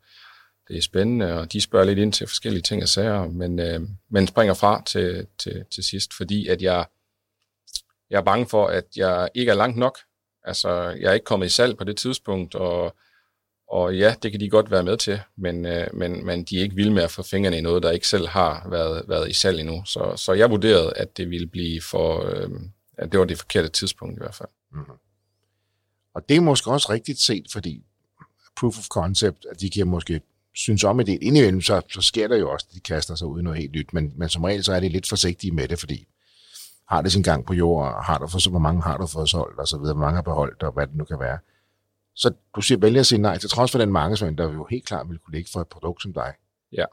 det er spændende, og de spørger lidt ind til forskellige ting og sager, men, øh, men springer fra til, til, til sidst, fordi at jeg, jeg er bange for, at jeg ikke er langt nok. Altså, jeg er ikke kommet i salg på det tidspunkt, og, og ja, det kan de godt være med til, men, øh, men, men de er ikke vilde med at få fingrene i noget, der ikke selv har været, været i salg endnu. Så, så jeg vurderede, at det ville blive for, øh, at det var det forkerte tidspunkt i hvert fald. Mm-hmm. Og det er måske også rigtigt set, fordi proof of concept, at de giver måske synes om det. Indimellem så, så sker der jo også, at de kaster sig ud i noget helt nyt, men, men som regel så er de lidt forsigtige med det, fordi har det sin gang på jorden, har du for, hvor mange har du fået solgt, og så videre, hvor mange har beholdt, og hvad det nu kan være. Så du siger, vælger at sige nej, til trods for den markedsføring, der jo helt klart ville kunne ligge for et produkt som dig. Ja,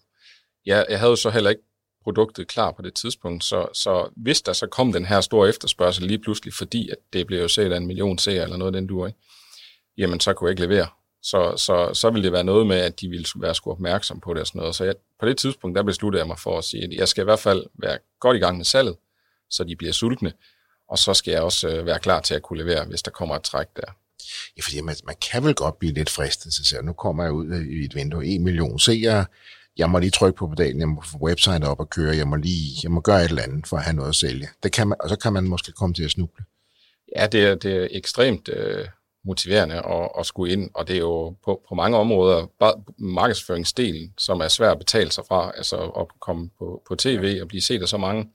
ja jeg havde jo så heller ikke produktet klar på det tidspunkt, så, så hvis der så kom den her store efterspørgsel lige pludselig, fordi at det blev jo set af en million seere eller noget af den du ikke, jamen så kunne jeg ikke levere så, så, så ville det være noget med, at de ville være sgu opmærksom på det og sådan noget. Så jeg, på det tidspunkt, der besluttede jeg mig for at sige, at jeg skal i hvert fald være godt i gang med salget, så de bliver sultne, og så skal jeg også øh, være klar til at kunne levere, hvis der kommer et træk der. Ja, fordi man, man kan vel godt blive lidt fristet til at nu kommer jeg ud i et vindue, en million seere, jeg må lige trykke på pedalen, jeg må få website op og køre, jeg må lige, jeg må gøre et eller andet for at have noget at sælge. Det kan man, og så kan man måske komme til at snuble. Ja, det er, det er ekstremt øh, motiverende at, at skulle ind, og det er jo på, på mange områder bare markedsføringsdelen, som er svær at betale sig fra, altså at komme på, på tv og blive set af så mange.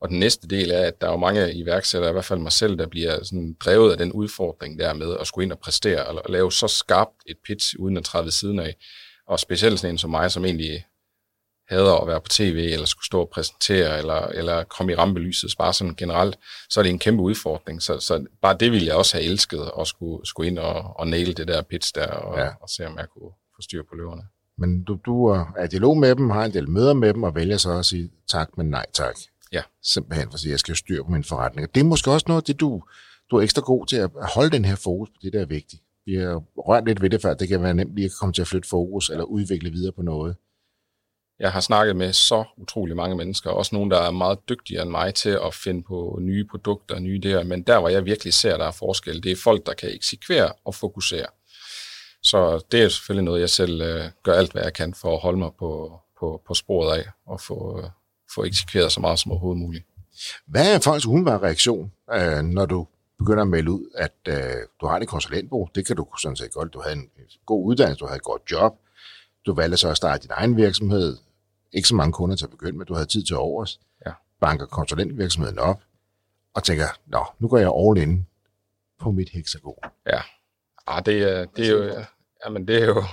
Og den næste del er, at der er jo mange iværksættere, i hvert fald mig selv, der bliver sådan drevet af den udfordring der med at skulle ind og præstere, og lave så skarpt et pitch, uden at træde ved siden af. Og specielt sådan en som mig, som egentlig hader at være på tv, eller skulle stå og præsentere, eller, eller komme i rampelyset, bare sådan generelt, så er det en kæmpe udfordring. Så, så bare det ville jeg også have elsket, at skulle, skulle ind og, og nail det der pitch der, og, ja. og se om jeg kunne få styr på løverne. Men du, du er i dialog med dem, har en del møder med dem, og vælger så at sige tak, men nej tak. Ja. Simpelthen for at sige, at jeg skal styre på min forretning. Det er måske også noget det, du, du er ekstra god til at holde den her fokus på det, der er vigtigt. Vi har rørt lidt ved det før, det kan være nemt lige at komme til at flytte fokus, eller udvikle videre på noget. Jeg har snakket med så utrolig mange mennesker, også nogle, der er meget dygtigere end mig til at finde på nye produkter og nye idéer, men der, hvor jeg virkelig ser, der er forskel, det er folk, der kan eksekvere og fokusere. Så det er selvfølgelig noget, jeg selv øh, gør alt, hvad jeg kan for at holde mig på, på, på sporet af og få, øh, få eksekveret så meget som overhovedet muligt. Hvad er folks umiddelbare reaktion, øh, når du begynder at melde ud, at øh, du har et konsulentbrug? Det kan du sådan set godt. Du havde en god uddannelse, du havde et godt job, du valgte så at starte din egen virksomhed, ikke så mange kunder til at begynde med, du havde tid til overs, ja. banker konsulentvirksomheden op, og tænker, nå, nu går jeg all in på mit hexagon. Ja, ah, det, er, det er jo, jamen det er jo,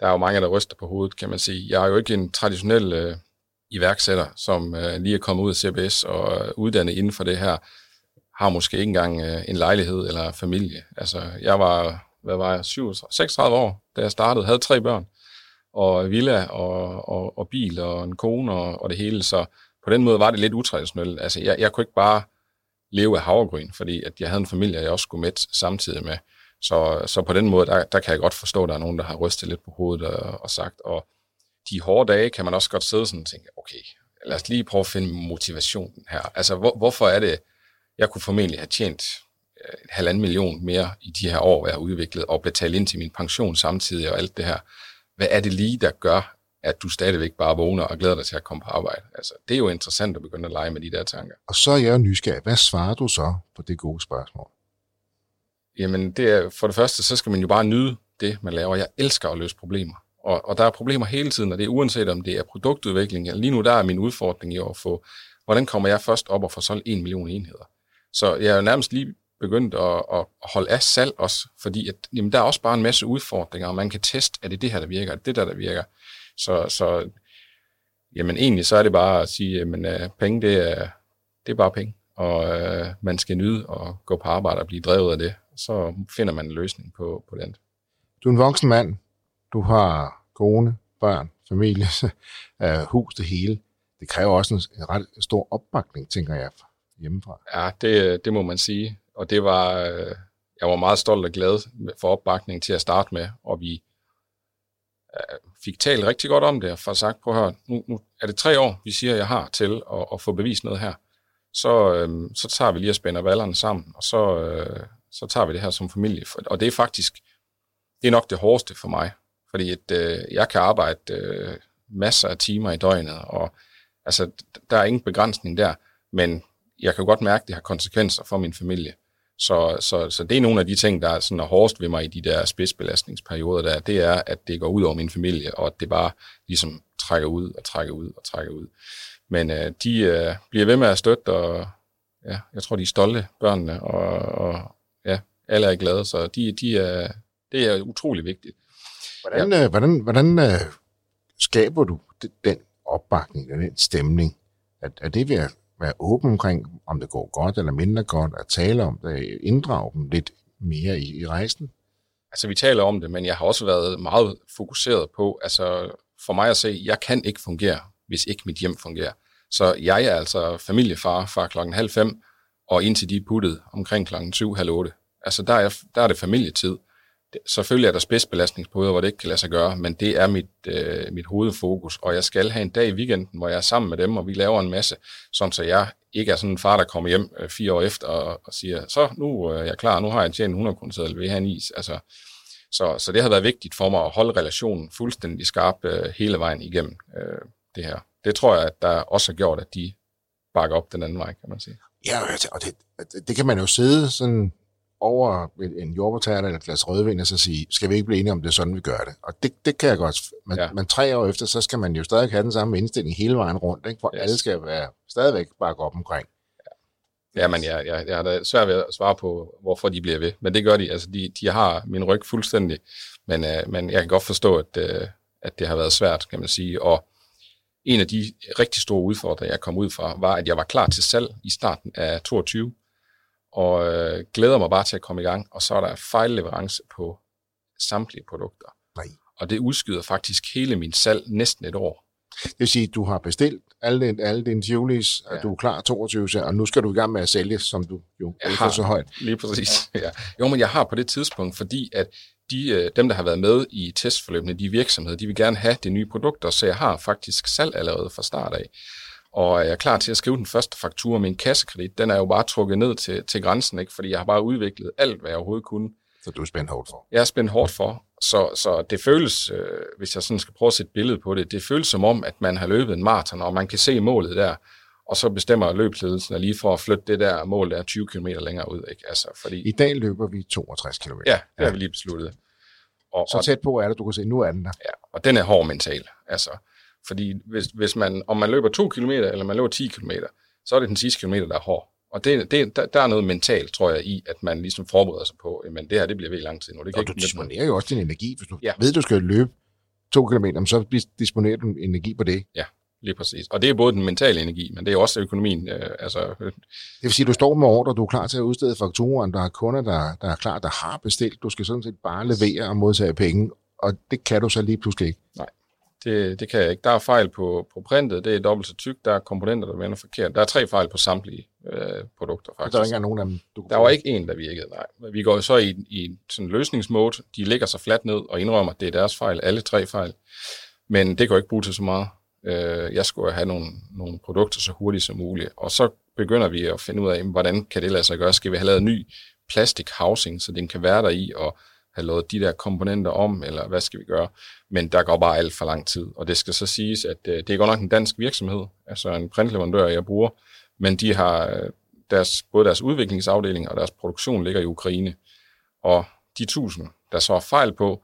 der er jo mange, der ryster på hovedet, kan man sige. Jeg er jo ikke en traditionel øh, iværksætter, som øh, lige er kommet ud af CBS og er uddannet inden for det her, har måske ikke engang øh, en lejlighed eller familie. Altså, jeg var, hvad var jeg, 37, 36 år, da jeg startede, havde tre børn, og villa og, og, og bil og en kone og, og det hele, så på den måde var det lidt utraditionelt. Altså, jeg, jeg kunne ikke bare leve af havregryn, fordi at jeg havde en familie, jeg også skulle med samtidig med. Så, så på den måde, der, der kan jeg godt forstå, at der er nogen, der har rystet lidt på hovedet og, og sagt, og de hårde dage kan man også godt sidde sådan og tænke, okay, lad os lige prøve at finde motivationen her. Altså, hvor, hvorfor er det, jeg kunne formentlig have tjent halvanden million mere i de her år, jeg har udviklet, og betale ind til min pension samtidig og alt det her. Hvad er det lige, der gør, at du stadigvæk bare vågner og glæder dig til at komme på arbejde? Altså, det er jo interessant at begynde at lege med de der tanker. Og så er jeg nysgerrig. Hvad svarer du så på det gode spørgsmål? Jamen, det er, for det første, så skal man jo bare nyde det, man laver. Jeg elsker at løse problemer. Og, og der er problemer hele tiden, og det er uanset om det er produktudvikling. Lige nu der er min udfordring i at få, hvordan kommer jeg først op og få solgt en million enheder? Så jeg er jo nærmest lige begyndt at, at holde af salg også, fordi at, jamen, der er også bare en masse udfordringer, og man kan teste, er det det her, der virker, er det det der, der virker. Så, så jamen, egentlig så er det bare at sige, at uh, penge, det er, det er bare penge, og uh, man skal nyde og gå på arbejde og blive drevet af det. Så finder man en løsning på, på den. Du er en voksen mand. Du har kone, børn, familie, hus, det hele. Det kræver også en ret stor opbakning, tænker jeg, hjemmefra. Ja, det, det må man sige. Og det var, øh, jeg var meget stolt og glad for opbakningen til at starte med, og vi øh, fik talt rigtig godt om det, og for sagt, på her, nu, nu er det tre år, vi siger, jeg har til at, at få bevist noget her. Så, øh, så tager vi lige og spænder valgerne sammen, og så, øh, så tager vi det her som familie. Og det er faktisk, det er nok det hårdeste for mig, fordi at, øh, jeg kan arbejde øh, masser af timer i døgnet, og altså, der er ingen begrænsning der, men jeg kan godt mærke, at det har konsekvenser for min familie. Så, så, så det er nogle af de ting, der er, sådan er hårdest ved mig i de der spidsbelastningsperioder, der, det er, at det går ud over min familie, og at det bare ligesom trækker ud og trækker ud og trækker ud. Men øh, de øh, bliver ved med at støtte, og ja, jeg tror, de er stolte, børnene, og, og ja, alle er glade, så de, de er, det er utrolig vigtigt. Hvordan, ja. øh, hvordan, hvordan øh, skaber du den opbakning, den stemning? Er, er det ved at være åben omkring, om det går godt eller mindre godt, at tale om det, inddrage dem lidt mere i, i rejsen? Altså, vi taler om det, men jeg har også været meget fokuseret på, altså for mig at se, jeg kan ikke fungere, hvis ikke mit hjem fungerer. Så jeg er altså familiefar fra klokken halv fem, og indtil de er puttet omkring klokken syv, halv otte. Altså, der er, der er det familietid. Selvfølgelig er der spidsbelastningsperioder, hvor det ikke kan lade sig gøre, men det er mit, øh, mit hovedfokus, og jeg skal have en dag i weekenden, hvor jeg er sammen med dem, og vi laver en masse, sådan så jeg ikke er sådan en far, der kommer hjem øh, fire år efter og, og siger, så nu øh, er jeg klar, nu har jeg tjent 100 kroner, eller vil have en is. Altså, så, så det har været vigtigt for mig at holde relationen fuldstændig skarp øh, hele vejen igennem øh, det her. Det tror jeg, at der også har gjort, at de bakker op den anden vej, kan man sige. Ja, og det, det kan man jo sidde sådan over en jordbærtærte eller et glas rødvin, og så sige, skal vi ikke blive enige om, det er sådan, vi gør det? Og det, det kan jeg godt. Men, ja. men tre år efter, så skal man jo stadig have den samme indstilling hele vejen rundt, ikke? for yes. alle skal være stadigvæk bare gå op omkring. Ja, men jeg, jeg, jeg har da svært ved at svare på, hvorfor de bliver ved. Men det gør de. Altså, de, de har min ryg fuldstændig. Men, uh, men jeg kan godt forstå, at, uh, at det har været svært, kan man sige. Og en af de rigtig store udfordringer, jeg kom ud fra, var, at jeg var klar til salg i starten af 22 og øh, glæder mig bare til at komme i gang, og så er der fejlleverance på samtlige produkter. Nej. Og det udskyder faktisk hele min salg næsten et år. Det vil sige, at du har bestilt alle, din, alle dine Julis, ja. du er klar 22, og nu skal du i gang med at sælge, som du jo jeg har, så højt. Lige præcis, ja. Jo, men jeg har på det tidspunkt, fordi at de, øh, dem, der har været med i testforløbene, de virksomheder, de vil gerne have de nye produkter, så jeg har faktisk salg allerede fra start af og jeg er klar til at skrive den første faktura. Min kassekredit, den er jo bare trukket ned til, til grænsen, ikke? fordi jeg har bare udviklet alt, hvad jeg overhovedet kunne. Så du er spændt hårdt for? Jeg er spændt hårdt for. Så, så det føles, øh, hvis jeg sådan skal prøve at sætte et billede på det, det føles som om, at man har løbet en maraton, og man kan se målet der, og så bestemmer løbsledelsen lige for at flytte det der mål, der er 20 km længere ud. Ikke? Altså, fordi... I dag løber vi 62 km. Ja, det ja. har vi lige besluttet. Og, så tæt på er det, du kan se, nu er den der. Ja, og den er hård mental. Altså, fordi hvis, hvis man, om man løber 2 km eller man løber 10 km, så er det den sidste kilometer, der er hård. Og det, det, der, der er noget mentalt, tror jeg, i, at man ligesom forbereder sig på, men det her, det bliver ved lang tid nu. Det kan og ikke du disponerer jo også din energi. Hvis du ja. ved, du skal løbe 2 km, så disponerer du energi på det. Ja, lige præcis. Og det er både den mentale energi, men det er også økonomien. Øh, altså, det vil sige, at du står med ordre, du er klar til at udstede fakturen, der er kunder, der, der er klar, der har bestilt. Du skal sådan set bare levere og modtage penge, og det kan du så lige pludselig ikke. Nej, det, det kan jeg ikke. Der er fejl på, på printet, det er dobbelt så tykt, der er komponenter, der vender forkert. Der er tre fejl på samtlige øh, produkter, faktisk. Der er ikke nogen af dem, du Der var ikke en, der virkede, nej. Vi går så i, i sådan en løsningsmode. De ligger så fladt ned og indrømmer, at det er deres fejl, alle tre fejl. Men det jo ikke bruge til så meget. Øh, jeg skulle have nogle, nogle produkter så hurtigt som muligt. Og så begynder vi at finde ud af, hvordan kan det lade sig gøre? Skal vi have lavet ny plastic housing, så den kan være der i, og have lavet de der komponenter om, eller hvad skal vi gøre? Men der går bare alt for lang tid. Og det skal så siges, at øh, det er godt nok en dansk virksomhed, altså en printleverandør, jeg bruger, men de har øh, deres, både deres udviklingsafdeling og deres produktion ligger i Ukraine. Og de tusind, der så er fejl på,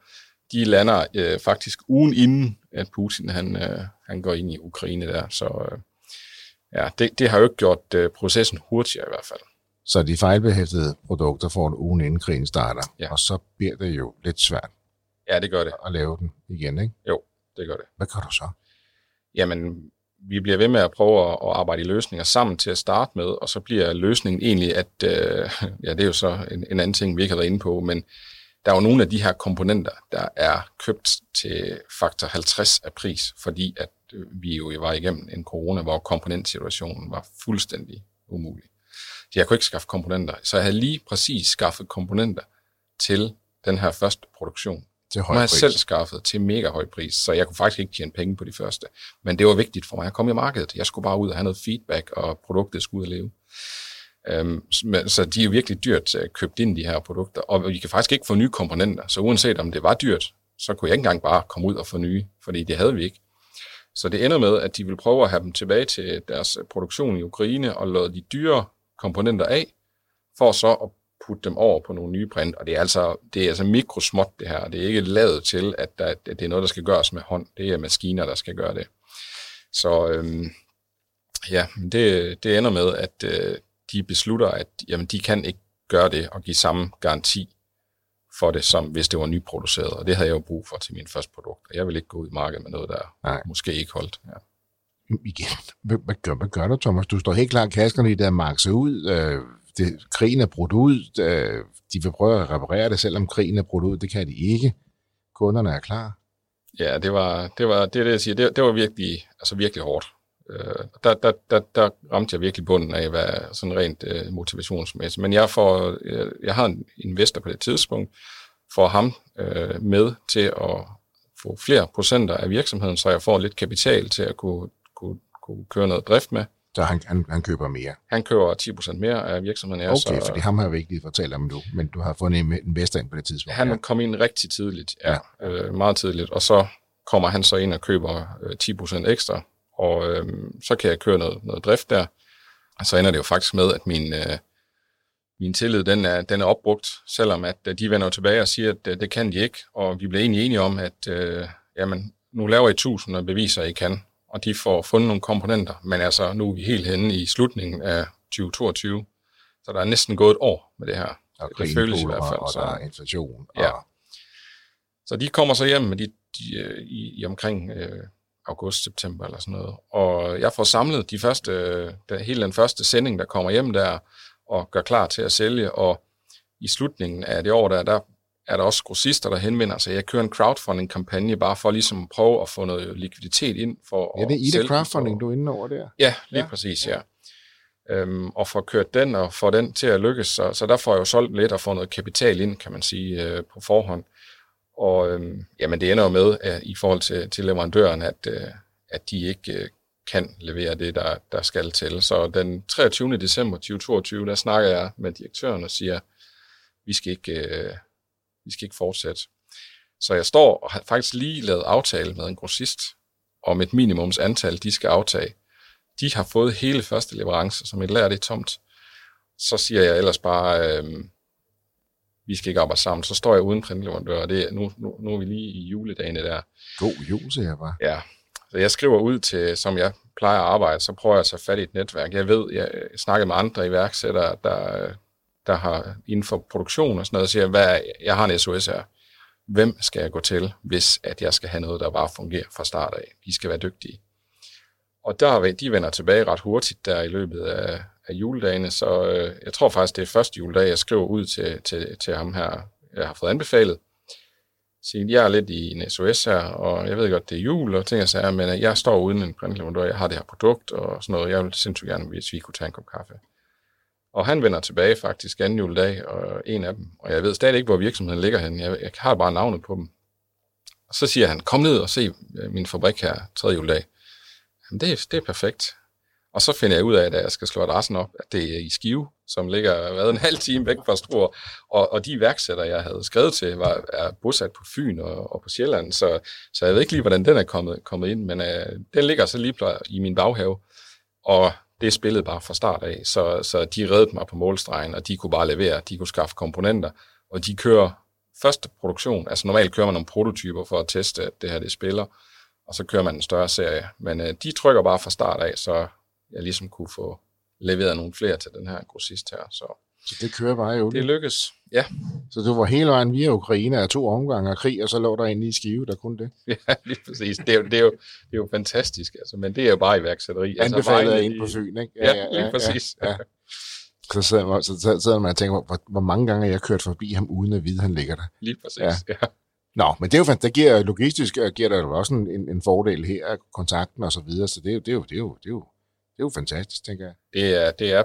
de lander øh, faktisk ugen inden, at Putin han, øh, han går ind i Ukraine der. Så øh, ja, det, det har jo ikke gjort øh, processen hurtigere i hvert fald. Så de fejlbehæftede produkter får en ugen inden krigen starter, ja. og så bliver det jo lidt svært ja, det gør det. at lave den igen, ikke? Jo, det gør det. Hvad gør du så? Jamen, vi bliver ved med at prøve at arbejde i løsninger sammen til at starte med, og så bliver løsningen egentlig, at øh, ja, det er jo så en, en anden ting, vi ikke har været inde på, men der er jo nogle af de her komponenter, der er købt til faktor 50 af pris, fordi at øh, vi jo var igennem en corona, hvor komponentsituationen var fuldstændig umulig. Så jeg kunne ikke skaffe komponenter, så jeg havde lige præcis skaffet komponenter til den her første produktion. Til høj pris. jeg selv skaffet til mega høj pris, så jeg kunne faktisk ikke tjene penge på de første. Men det var vigtigt for mig at komme i markedet. Jeg skulle bare ud og have noget feedback, og produktet skulle ud og leve. Um, så de er jo virkelig dyrt uh, købt ind, de her produkter, og vi kan faktisk ikke få nye komponenter. Så uanset om det var dyrt, så kunne jeg ikke engang bare komme ud og få nye, fordi det havde vi ikke. Så det ender med, at de vil prøve at have dem tilbage til deres produktion i Ukraine og lade de dyre komponenter af, for så at putte dem over på nogle nye print. Og det er altså, det er altså mikrosmåt det her. Det er ikke lavet til, at, der, at det er noget, der skal gøres med hånd. Det er maskiner, der skal gøre det. Så øhm, ja, det, det ender med, at øh, de beslutter, at jamen, de kan ikke gøre det og give samme garanti for det, som hvis det var nyproduceret. Og det havde jeg jo brug for til min første produkt. Og jeg vil ikke gå ud i markedet med noget, der Nej. måske ikke holdt. Ja. Igen, hvad, gør, hvad gør du, Thomas? Du står helt klart kaskerne i der makse ud. Øh, det, krigen er brudt ud. Øh, de vil prøve at reparere det, selvom krigen er brudt ud. Det kan de ikke. Kunderne er klar. Ja, det var det, var, det, det jeg siger. Det, det var virkelig, altså virkelig hårdt. Øh, der, der, der, der ramte jeg virkelig bunden af, hvad sådan rent øh, motivationsmæssigt. Men jeg, får, jeg, jeg har en investor på det tidspunkt, får ham øh, med til at få flere procenter af virksomheden, så jeg får lidt kapital til at kunne, kunne, kunne køre noget drift med. Så han, han, han køber mere? Han køber 10% mere af virksomheden. Okay, så, for det ham har jeg ikke lige fortalt om nu, men du har fundet en investor ind på det tidspunkt. Han ja. kom ind rigtig tidligt, ja, ja. Øh, meget tidligt, og så kommer han så ind og køber øh, 10% ekstra, og øh, så kan jeg køre noget, noget drift der. Og så ender det jo faktisk med, at min, øh, min tillid den er, den er opbrugt, selvom at øh, de vender tilbage og siger, at øh, det kan de ikke, og vi bliver egentlig enige om, at øh, jamen, nu laver I tusind og beviser, at I kan, og de får fundet nogle komponenter, men altså nu er vi helt henne i slutningen af 2022, så der er næsten gået et år med det her. Og det føles i hvert fald. Og, så, der er inflation. Og... Ja. Så de kommer så hjem med de, de, øh, i, i omkring øh, august-september eller sådan noget. Og jeg får samlet de første, der, hele den første sending, der kommer hjem der, og gør klar til at sælge, og i slutningen af det år der, der er der også grossister, der henvender sig. Jeg kører en crowdfunding-kampagne bare for ligesom at prøve at få noget likviditet ind. For ja, det er Ida Crowdfunding, for... du er inde over der. Ja, lige ja. præcis, ja. Øhm, og få kørt den og få den til at lykkes. Så, så der får jeg jo solgt lidt og få noget kapital ind, kan man sige, øh, på forhånd. Og øhm, jamen, det ender jo med, at, i forhold til, til leverandøren, at, øh, at de ikke øh, kan levere det, der, der skal til. Så den 23. december 2022, der snakker jeg med direktøren og siger, vi skal ikke, øh, vi skal ikke fortsætte. Så jeg står og har faktisk lige lavet aftale med en grossist om et minimums antal, de skal aftage. De har fået hele første leverance, som et lager det tomt. Så siger jeg ellers bare, øh, vi skal ikke arbejde sammen. Så står jeg uden printleverandør, og det er, nu, nu, nu er vi lige i juledagene der. God jul, siger jeg bare. Ja, så jeg skriver ud til, som jeg plejer at arbejde, så prøver jeg at tage fat i et netværk. Jeg ved, jeg snakker med andre iværksættere, der, der har inden for produktion og sådan noget, siger, hvad, jeg har en SOS her. Hvem skal jeg gå til, hvis at jeg skal have noget, der bare fungerer fra start af? De skal være dygtige. Og der, de vender tilbage ret hurtigt der i løbet af, af juledagene, så øh, jeg tror faktisk, det er første juledag, jeg skriver ud til, til, til ham her, jeg har fået anbefalet. Så jeg er lidt i en SOS her, og jeg ved godt, det er jul og ting og sager, men jeg står uden en printleverandør, jeg har det her produkt og sådan noget. Jeg vil sindssygt gerne, hvis vi kunne tage en kop kaffe. Og han vender tilbage faktisk anden juledag, og en af dem. Og jeg ved stadig ikke, hvor virksomheden ligger hen. Jeg, jeg har bare navnet på dem. Og så siger han, kom ned og se øh, min fabrik her tredje juledag. Jamen, det, det er perfekt. Og så finder jeg ud af, at jeg skal slå adressen op, at det er i Skive, som ligger hvad, en halv time væk fra Struer. Og, og de iværksættere, jeg havde skrevet til, var er bosat på Fyn og, og på Sjælland, så, så jeg ved ikke lige, hvordan den er kommet, kommet ind, men øh, den ligger så lige i min baghave. Og det spillede bare fra start af, så, så de reddede mig på målstregen, og de kunne bare levere, de kunne skaffe komponenter, og de kører første produktion, altså normalt kører man nogle prototyper for at teste, at det her det spiller, og så kører man en større serie, men øh, de trykker bare fra start af, så jeg ligesom kunne få leveret nogle flere til den her grossist her, så så det kører bare jo. Det lykkes, ja. Så du var hele vejen via Ukraine af to omgange af krig, og så lå der inde i Skive, der kunne det? Ja, lige præcis. Det er jo, det er jo, det er jo fantastisk, altså, men det er jo bare iværksætteri. Altså, Anbefalet altså, ind på Fyn, ikke? Ja, ja, ja lige præcis. Ja, ja. Så sidder, man, så sidder man og tænker, hvor, hvor mange gange har jeg kørt forbi ham, uden at vide, at han ligger der? Lige præcis, ja. ja. Nå, men det er jo fantastisk. Det giver logistisk giver der jo også en, en, en fordel her, kontakten og så videre, så det er jo, det er jo, det er jo, det er jo, det er jo fantastisk, tænker jeg. Det er, det er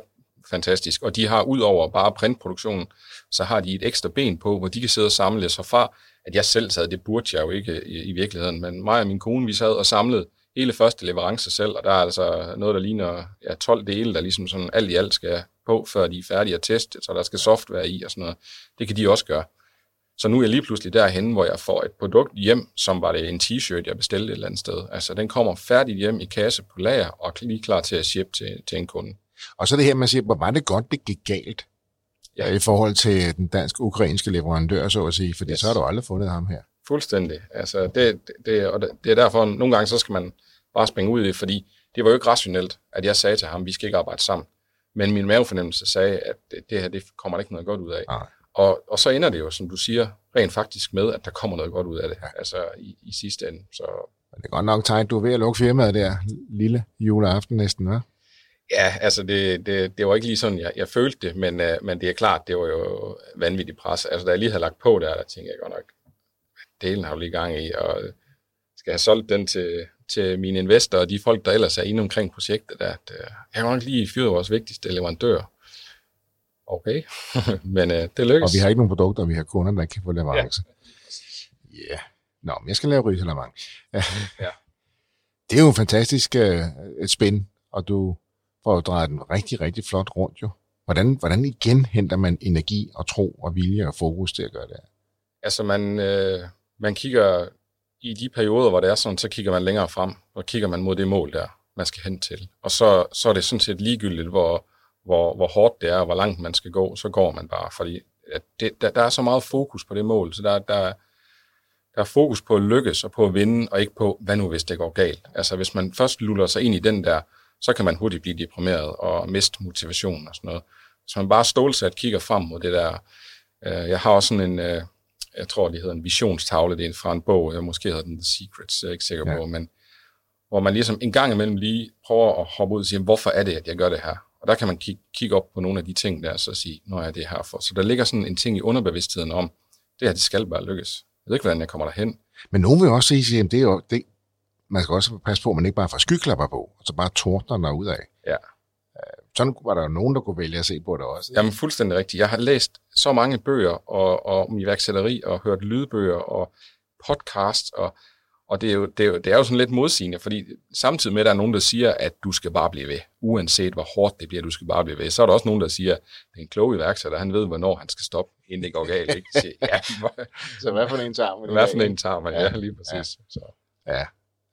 fantastisk. Og de har ud over bare printproduktionen, så har de et ekstra ben på, hvor de kan sidde og samle sig fra, at jeg selv sad, det burde jeg jo ikke i, i virkeligheden, men mig og min kone, vi sad og samlede hele første leverance selv, og der er altså noget, der ligner ja, 12 dele, der ligesom sådan alt i alt skal på, før de er færdige at teste, så der skal software i og sådan noget. Det kan de også gøre. Så nu er jeg lige pludselig derhen, hvor jeg får et produkt hjem, som var det en t-shirt, jeg bestilte et eller andet sted. Altså, den kommer færdigt hjem i kasse på lager og lige klar til at ship til, til en kunde. Og så det her, man siger, hvor var det godt, det gik galt ja. i forhold til den dansk-ukrainske leverandør, så at sige, fordi yes. så har du aldrig fundet ham her. Fuldstændig. Altså, det, det, og det er derfor, nogle gange så skal man bare springe ud i det, fordi det var jo ikke rationelt, at jeg sagde til ham, vi skal ikke arbejde sammen. Men min mavefornemmelse sagde, at det, det her, det kommer der ikke noget godt ud af. Nej. Og, og så ender det jo, som du siger, rent faktisk med, at der kommer noget godt ud af det, ja. altså i, i sidste ende. Så... Det er godt nok tegn, du er ved at lukke firmaet der, lille juleaften næsten, hva'? Ja, altså det, det, det var ikke lige sådan, jeg, jeg følte det, men, uh, men det er klart, det var jo vanvittigt pres. Altså da jeg lige havde lagt på der, der tænkte jeg godt nok, delen har jo lige gang i, og skal jeg have solgt den til, til mine investorer og de folk, der ellers er inde omkring projektet, at uh, jeg har nok lige fyret vores vigtigste leverandør. Okay, men uh, det lykkes. Og vi har ikke nogen produkter, vi har kunder, der kan få leverance. Ja. Yeah. Nå, men jeg skal lave ryselavang. ja. Det er jo en fantastisk uh, spin, og du for at dreje den rigtig, rigtig flot rundt jo. Hvordan, hvordan igen henter man energi og tro og vilje og fokus til at gøre det? Altså man, øh, man kigger i de perioder, hvor det er sådan, så kigger man længere frem, og kigger man mod det mål der, man skal hen til. Og så, så er det sådan set ligegyldigt, hvor, hvor, hvor hårdt det er, og hvor langt man skal gå, så går man bare, fordi at det, der, der er så meget fokus på det mål, så der, der, der er fokus på at lykkes og på at vinde, og ikke på, hvad nu hvis det går galt. Altså hvis man først luller sig ind i den der, så kan man hurtigt blive deprimeret og miste motivationen og sådan noget. Så man bare stålsat kigger frem mod det der. Øh, jeg har også sådan en, øh, jeg tror, det hedder en visionstavle, det er fra en bog, jeg måske hedder den The Secrets, jeg er ikke sikker ja. på, men hvor man ligesom en gang imellem lige prøver at hoppe ud og sige, hvorfor er det, at jeg gør det her? Og der kan man kigge, kigge op på nogle af de ting der, så sige, når er det her for? Så der ligger sådan en ting i underbevidstheden om, det her, det skal bare lykkes. Jeg ved ikke, hvordan jeg kommer derhen. Men nogen vil også sige, at det er jo, det, man skal også passe på, at man ikke bare får skyklapper på, og så bare tordner ud af. Ja. Øh, sådan var der jo nogen, der kunne vælge at se på det også. Jamen fuldstændig rigtigt. Jeg har læst så mange bøger og, og om iværksætteri, og hørt lydbøger og podcast, og, og det, er jo, det, er jo, det er jo sådan lidt modsigende, fordi samtidig med, at der er nogen, der siger, at du skal bare blive ved, uanset hvor hårdt det bliver, du skal bare blive ved, så er der også nogen, der siger, at det er en klog iværksætter, han ved, hvornår han skal stoppe, inden det går galt. Ikke? Så, ja, så hvad for en tager man? Hvad for en tager man, ja, ja lige præcis. Ja. Så. ja,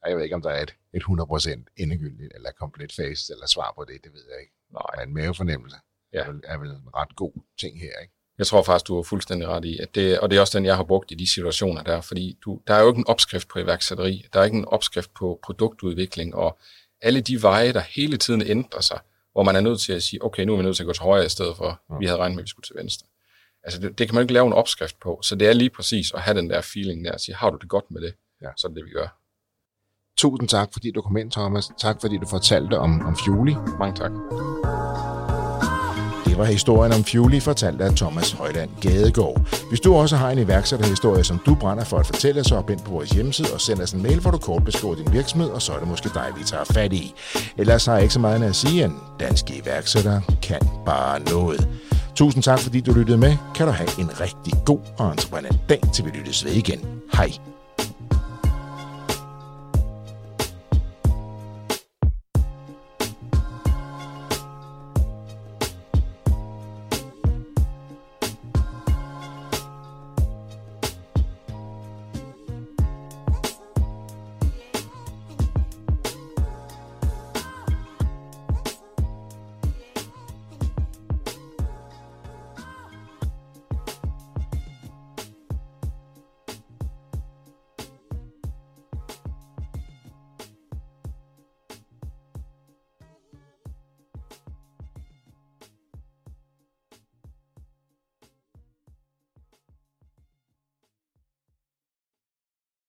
jeg ved ikke, om der er et, et 100% endegyldigt eller komplet face eller svar på det, det ved jeg ikke. Nej. En mavefornemmelse ja. er, vel, er vel en ret god ting her, ikke? Jeg tror faktisk, du er fuldstændig ret i, at det, og det er også den, jeg har brugt i de situationer der, fordi du, der er jo ikke en opskrift på iværksætteri, der er ikke en opskrift på produktudvikling, og alle de veje, der hele tiden ændrer sig, hvor man er nødt til at sige, okay, nu er vi nødt til at gå til højre i stedet for, ja. vi havde regnet med, at vi skulle til venstre. Altså det, det kan man ikke lave en opskrift på, så det er lige præcis at have den der feeling der, at sige, har du det godt med det, ja. så er det det, vi gør. Tusind tak, fordi du kom ind, Thomas. Tak, fordi du fortalte om, om Fuely. Mange tak. Det var historien om Fuely, fortalt af Thomas Højland Gadegaard. Hvis du også har en iværksætterhistorie, som du brænder for at fortælle, så hop ind på vores hjemmeside og send os en mail, hvor du kort beskriver din virksomhed, og så er det måske dig, vi tager fat i. Ellers har jeg ikke så meget at sige, end danske iværksættere kan bare noget. Tusind tak, fordi du lyttede med. Kan du have en rigtig god og entreprenant dag, til vi lyttes ved igen. Hej.